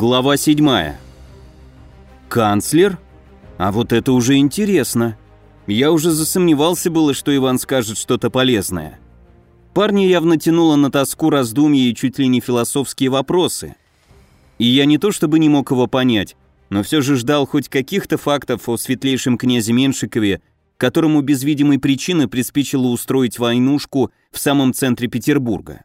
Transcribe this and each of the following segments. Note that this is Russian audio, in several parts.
Глава 7. Канцлер? А вот это уже интересно. Я уже засомневался было, что Иван скажет что-то полезное. Парня явно тянуло на тоску раздумья и чуть ли не философские вопросы. И я не то чтобы не мог его понять, но все же ждал хоть каких-то фактов о светлейшем князе Меншикове, которому без видимой причины приспичило устроить войнушку в самом центре Петербурга.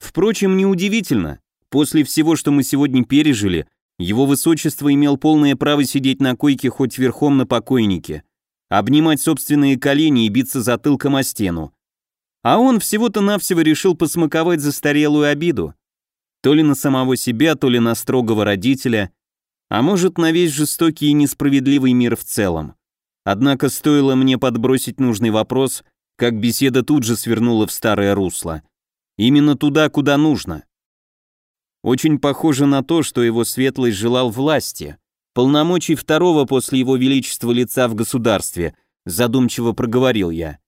Впрочем, неудивительно, После всего, что мы сегодня пережили, его высочество имел полное право сидеть на койке хоть верхом на покойнике, обнимать собственные колени и биться затылком о стену. А он всего-то навсего решил посмаковать застарелую обиду. То ли на самого себя, то ли на строгого родителя, а может на весь жестокий и несправедливый мир в целом. Однако стоило мне подбросить нужный вопрос, как беседа тут же свернула в старое русло. Именно туда, куда нужно. Очень похоже на то, что его светлость желал власти, полномочий второго после его величества лица в государстве, задумчиво проговорил я.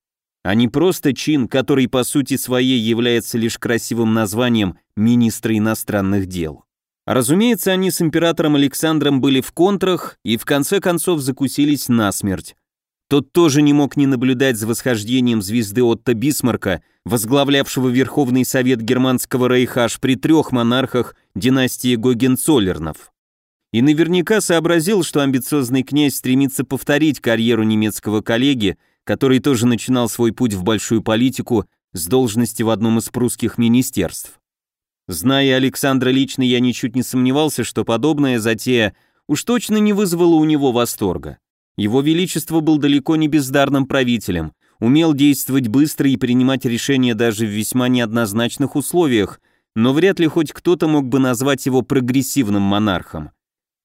А не просто чин, который по сути своей является лишь красивым названием министра иностранных дел. Разумеется, они с императором Александром были в контрах и в конце концов закусились насмерть. Тот тоже не мог не наблюдать за восхождением звезды Отто Бисмарка, возглавлявшего Верховный Совет Германского Рейха аж при трех монархах династии Гогенцоллернов. И наверняка сообразил, что амбициозный князь стремится повторить карьеру немецкого коллеги, который тоже начинал свой путь в большую политику с должности в одном из прусских министерств. Зная Александра лично, я ничуть не сомневался, что подобная затея уж точно не вызвала у него восторга. Его Величество был далеко не бездарным правителем, умел действовать быстро и принимать решения даже в весьма неоднозначных условиях, но вряд ли хоть кто-то мог бы назвать его прогрессивным монархом.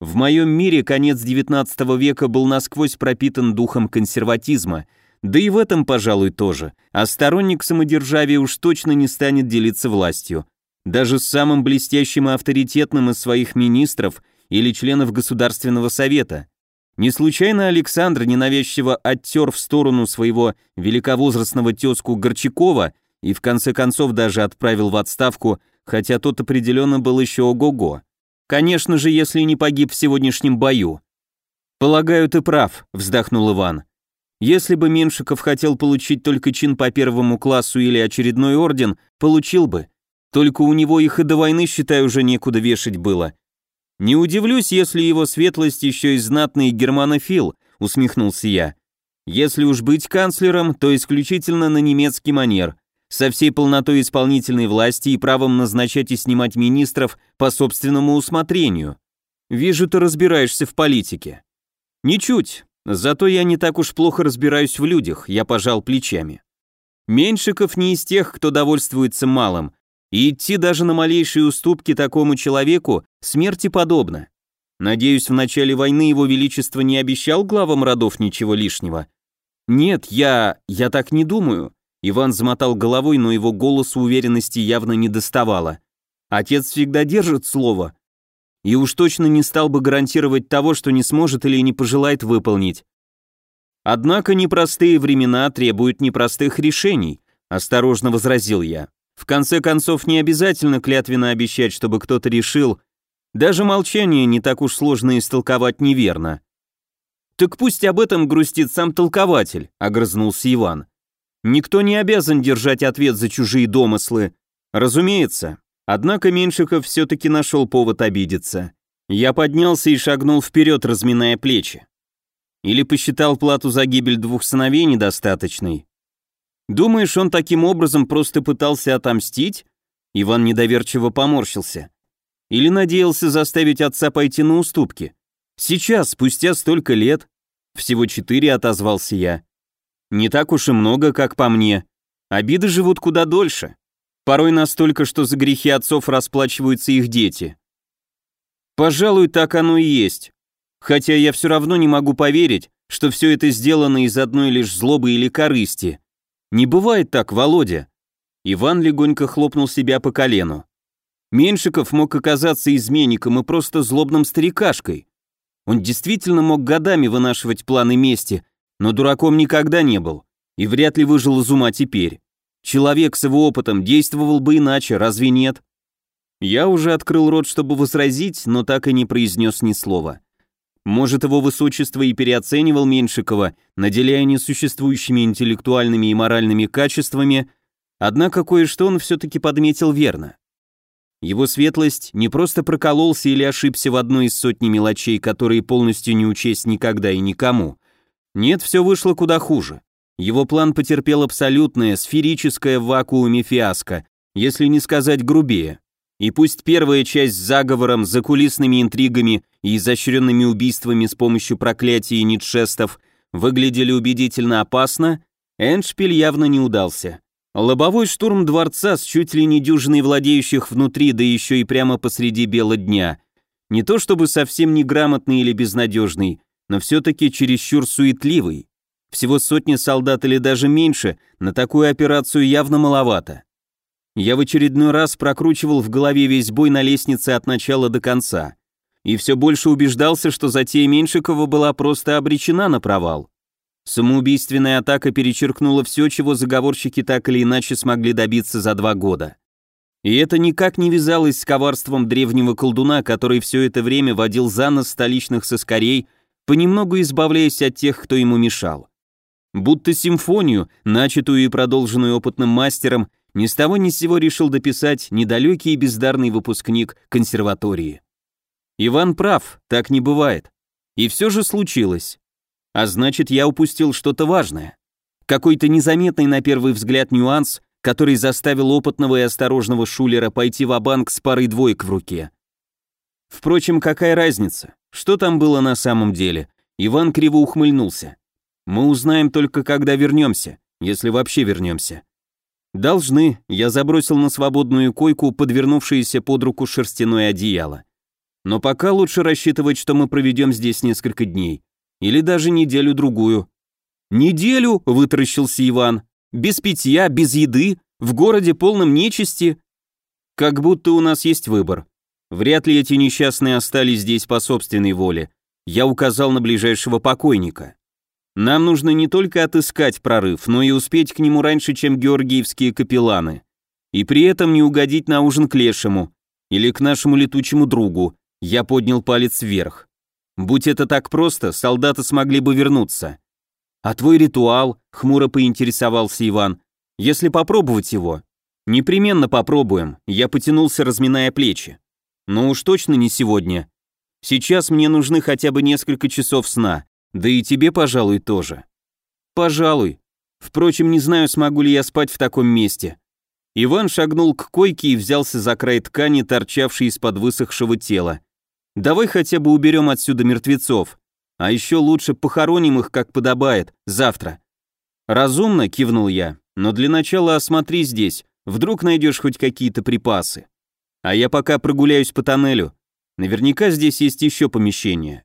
В моем мире конец XIX века был насквозь пропитан духом консерватизма, да и в этом, пожалуй, тоже, а сторонник самодержавия уж точно не станет делиться властью. Даже с самым блестящим и авторитетным из своих министров или членов Государственного совета. Не случайно Александр ненавязчиво оттер в сторону своего великовозрастного тезку Горчакова и в конце концов даже отправил в отставку, хотя тот определенно был еще ого-го. Конечно же, если не погиб в сегодняшнем бою. «Полагаю, ты прав», — вздохнул Иван. «Если бы Меншиков хотел получить только чин по первому классу или очередной орден, получил бы. Только у него их и до войны, считай, уже некуда вешать было. «Не удивлюсь, если его светлость еще и знатный германофил», — усмехнулся я. «Если уж быть канцлером, то исключительно на немецкий манер, со всей полнотой исполнительной власти и правом назначать и снимать министров по собственному усмотрению. Вижу, ты разбираешься в политике». «Ничуть. Зато я не так уж плохо разбираюсь в людях», — я пожал плечами. Меньшиков не из тех, кто довольствуется малым, и идти даже на малейшие уступки такому человеку смерти подобно. Надеюсь, в начале войны его величество не обещал главам родов ничего лишнего. Нет, я... я так не думаю. Иван замотал головой, но его голосу уверенности явно не доставало. Отец всегда держит слово. И уж точно не стал бы гарантировать того, что не сможет или не пожелает выполнить. Однако непростые времена требуют непростых решений, осторожно возразил я. В конце концов, не обязательно клятвенно обещать, чтобы кто-то решил, даже молчание не так уж сложно истолковать неверно. «Так пусть об этом грустит сам толкователь», — огрызнулся Иван. «Никто не обязан держать ответ за чужие домыслы. Разумеется. Однако Меншиков все-таки нашел повод обидеться. Я поднялся и шагнул вперед, разминая плечи. Или посчитал плату за гибель двух сыновей недостаточной, Думаешь, он таким образом просто пытался отомстить? Иван недоверчиво поморщился. Или надеялся заставить отца пойти на уступки? Сейчас, спустя столько лет. Всего четыре, отозвался я. Не так уж и много, как по мне. Обиды живут куда дольше. Порой настолько, что за грехи отцов расплачиваются их дети. Пожалуй, так оно и есть. Хотя я все равно не могу поверить, что все это сделано из одной лишь злобы или корысти. Не бывает так, Володя. Иван легонько хлопнул себя по колену. Меньшиков мог оказаться изменником и просто злобным старикашкой. Он действительно мог годами вынашивать планы мести, но дураком никогда не был и вряд ли выжил из ума теперь. Человек с его опытом действовал бы иначе, разве нет? Я уже открыл рот, чтобы возразить, но так и не произнес ни слова. Может, его высочество и переоценивал Меньшикова, наделяя несуществующими интеллектуальными и моральными качествами, однако кое-что он все-таки подметил верно. Его светлость не просто прокололся или ошибся в одной из сотни мелочей, которые полностью не учесть никогда и никому. Нет, все вышло куда хуже. Его план потерпел абсолютное, сферическое в вакууме фиаско, если не сказать грубее. И пусть первая часть с заговором, закулисными интригами и изощренными убийствами с помощью проклятий и нитшестов выглядели убедительно опасно, Эншпиль явно не удался. Лобовой штурм дворца с чуть ли не дюжиной владеющих внутри, да еще и прямо посреди бела дня. Не то чтобы совсем неграмотный или безнадежный, но все-таки чересчур суетливый. Всего сотни солдат или даже меньше, на такую операцию явно маловато. Я в очередной раз прокручивал в голове весь бой на лестнице от начала до конца. И все больше убеждался, что затея Меньшикова была просто обречена на провал. Самоубийственная атака перечеркнула все, чего заговорщики так или иначе смогли добиться за два года. И это никак не вязалось с коварством древнего колдуна, который все это время водил за нос столичных соскорей, понемногу избавляясь от тех, кто ему мешал. Будто симфонию, начатую и продолженную опытным мастером, ни с того ни с сего решил дописать недалекий и бездарный выпускник консерватории. Иван прав, так не бывает. И все же случилось. А значит, я упустил что-то важное. Какой-то незаметный на первый взгляд нюанс, который заставил опытного и осторожного шулера пойти в банк с парой двоек в руке. Впрочем, какая разница? Что там было на самом деле? Иван криво ухмыльнулся. Мы узнаем только когда вернемся, если вообще вернемся. Должны, я забросил на свободную койку подвернувшееся под руку шерстяное одеяло. Но пока лучше рассчитывать, что мы проведем здесь несколько дней. Или даже неделю-другую. «Неделю?» — вытаращился Иван. «Без питья, без еды, в городе полном нечисти?» «Как будто у нас есть выбор. Вряд ли эти несчастные остались здесь по собственной воле. Я указал на ближайшего покойника. Нам нужно не только отыскать прорыв, но и успеть к нему раньше, чем георгиевские капелланы. И при этом не угодить на ужин к лешему или к нашему летучему другу. Я поднял палец вверх. Будь это так просто, солдаты смогли бы вернуться. А твой ритуал, хмуро поинтересовался Иван, если попробовать его? Непременно попробуем, я потянулся, разминая плечи. Но уж точно не сегодня. Сейчас мне нужны хотя бы несколько часов сна, да и тебе, пожалуй, тоже. Пожалуй. Впрочем, не знаю, смогу ли я спать в таком месте. Иван шагнул к койке и взялся за край ткани, торчавшей из-под высохшего тела. Давай хотя бы уберем отсюда мертвецов. А еще лучше похороним их, как подобает, завтра. Разумно, кивнул я, но для начала осмотри здесь, вдруг найдешь хоть какие-то припасы. А я пока прогуляюсь по тоннелю. Наверняка здесь есть еще помещения.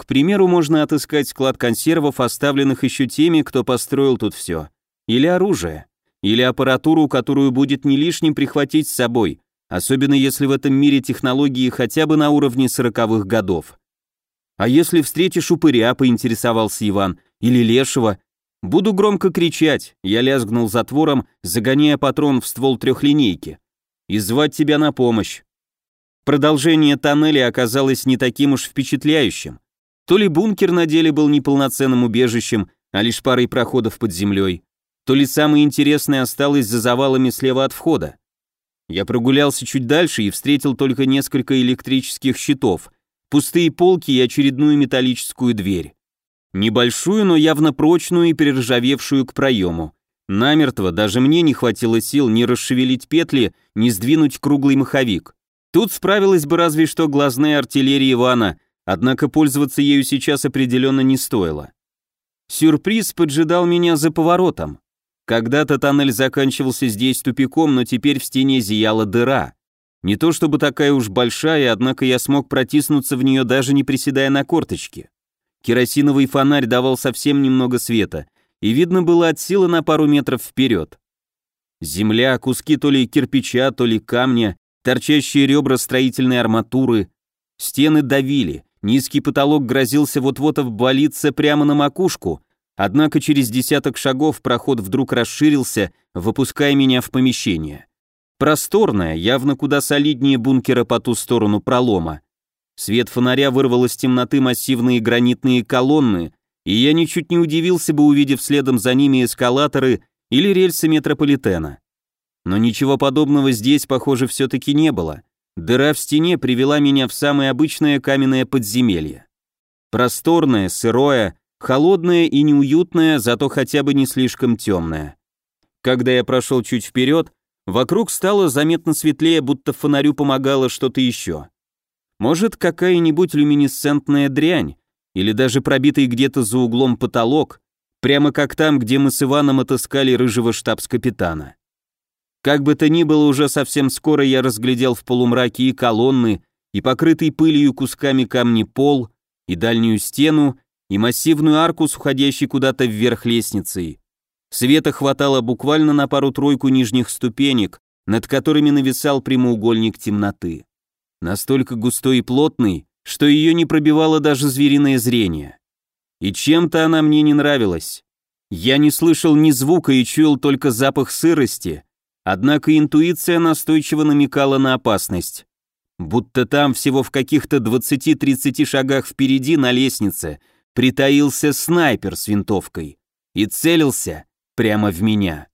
К примеру, можно отыскать склад консервов, оставленных еще теми, кто построил тут все. Или оружие. Или аппаратуру, которую будет не лишним прихватить с собой, особенно если в этом мире технологии хотя бы на уровне сороковых годов. А если встретишь упыря, поинтересовался Иван, или лешего, буду громко кричать, я лязгнул затвором, загоняя патрон в ствол трехлинейки, и звать тебя на помощь. Продолжение тоннеля оказалось не таким уж впечатляющим. То ли бункер на деле был неполноценным убежищем, а лишь парой проходов под землей, то ли самое интересное осталось за завалами слева от входа. Я прогулялся чуть дальше и встретил только несколько электрических щитов, пустые полки и очередную металлическую дверь. Небольшую, но явно прочную и перержавевшую к проему. Намертво даже мне не хватило сил ни расшевелить петли, ни сдвинуть круглый маховик. Тут справилась бы разве что глазная артиллерия Ивана, однако пользоваться ею сейчас определенно не стоило. Сюрприз поджидал меня за поворотом. Когда-то тоннель заканчивался здесь тупиком, но теперь в стене зияла дыра. Не то чтобы такая уж большая, однако я смог протиснуться в нее даже не приседая на корточки. Керосиновый фонарь давал совсем немного света, и видно было от силы на пару метров вперед. Земля, куски то ли кирпича, то ли камня, торчащие ребра строительной арматуры. Стены давили, низкий потолок грозился вот-вот обвалиться прямо на макушку, Однако через десяток шагов проход вдруг расширился, выпуская меня в помещение. Просторная, явно куда солиднее бункера по ту сторону пролома. Свет фонаря вырвал из темноты массивные гранитные колонны, и я ничуть не удивился бы, увидев следом за ними эскалаторы или рельсы метрополитена. Но ничего подобного здесь, похоже, все-таки не было. Дыра в стене привела меня в самое обычное каменное подземелье. Просторное, сырое, холодное и неуютное, зато хотя бы не слишком темное. Когда я прошел чуть вперед, вокруг стало заметно светлее, будто фонарю помогало что-то еще. Может, какая-нибудь люминесцентная дрянь, или даже пробитый где-то за углом потолок, прямо как там, где мы с Иваном отыскали рыжего штабс-капитана. Как бы то ни было, уже совсем скоро я разглядел в полумраке и колонны, и покрытый пылью кусками камни пол, и дальнюю стену, и массивную арку с уходящей куда-то вверх лестницей. Света хватало буквально на пару-тройку нижних ступенек, над которыми нависал прямоугольник темноты. Настолько густой и плотный, что ее не пробивало даже звериное зрение. И чем-то она мне не нравилась. Я не слышал ни звука и чуял только запах сырости, однако интуиция настойчиво намекала на опасность. Будто там всего в каких-то 20-30 шагах впереди на лестнице притаился снайпер с винтовкой и целился прямо в меня.